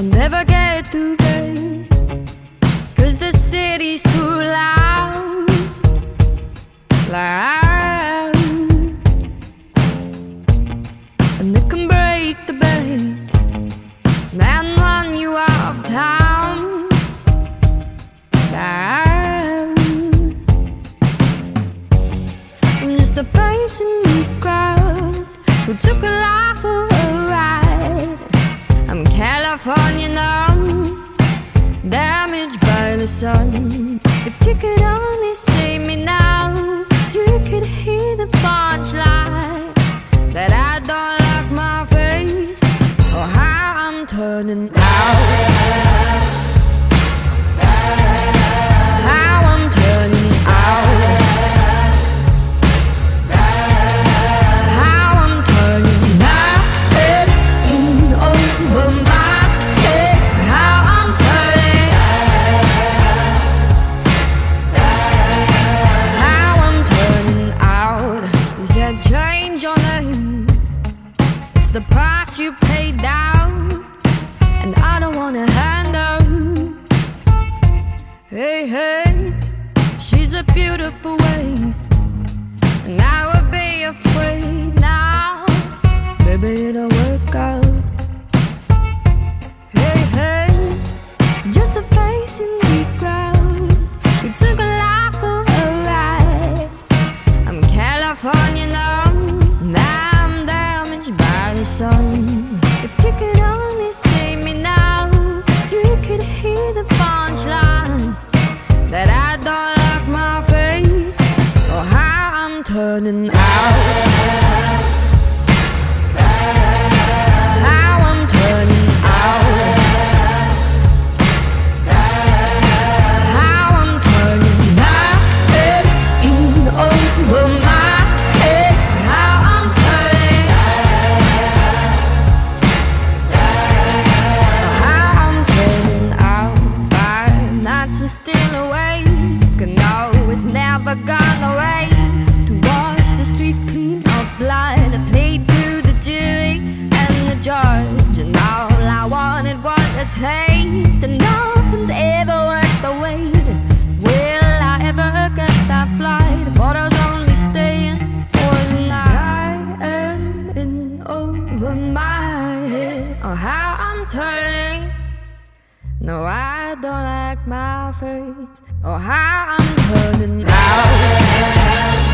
I'll never get to bed. Cause the city's too loud. Loud. And it can break the base and run you off town. Down. I'm just a face in the crowd who took a life for a ride. I'm California now, damaged by the sun. If you could only see me now, you could hear the punchline that I don't like my face or how I'm turning out. Hey she's a beautiful waste. And I would be afraid now. Maybe it'll work out. Hey, hey, just a face in the crowd. You took a life for a ride. I'm California. Now turning out. Still awake. Taste. And nothing's ever worth the wait. Will I ever get that flight? I only staying for the night. I am in over my head. Oh, how I'm turning. No, I don't like my face or how I'm turning out.